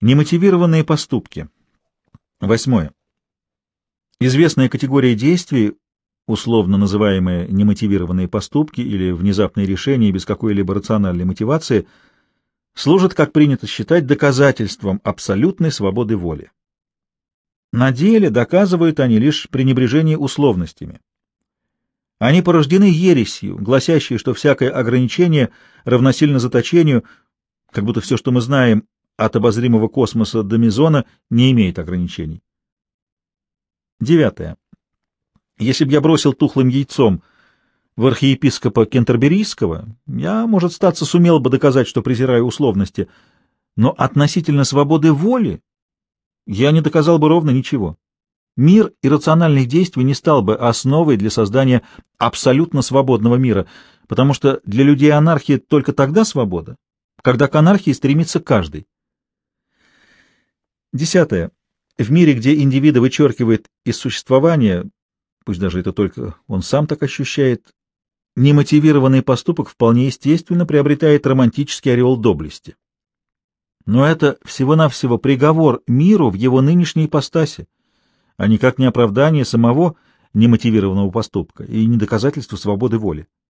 Немотивированные поступки. Восьмое. Известная категория действий, условно называемые немотивированные поступки или внезапные решения без какой-либо рациональной мотивации, служат, как принято считать, доказательством абсолютной свободы воли. На деле доказывают они лишь пренебрежение условностями. Они порождены ересью, гласящей, что всякое ограничение равносильно заточению, как будто все, что мы знаем от обозримого космоса до мезона, не имеет ограничений. Девятое. Если б я бросил тухлым яйцом в архиепископа Кентерберийского, я, может, статься сумел бы доказать, что презираю условности, но относительно свободы воли я не доказал бы ровно ничего. Мир иррациональных действий не стал бы основой для создания абсолютно свободного мира, потому что для людей анархии только тогда свобода, когда к анархии стремится каждый. Десятое. В мире, где индивида вычеркивает из существования, пусть даже это только он сам так ощущает, немотивированный поступок вполне естественно приобретает романтический ореол доблести. Но это всего-навсего приговор миру в его нынешней ипостаси, а никак не оправдание самого немотивированного поступка и не доказательство свободы воли.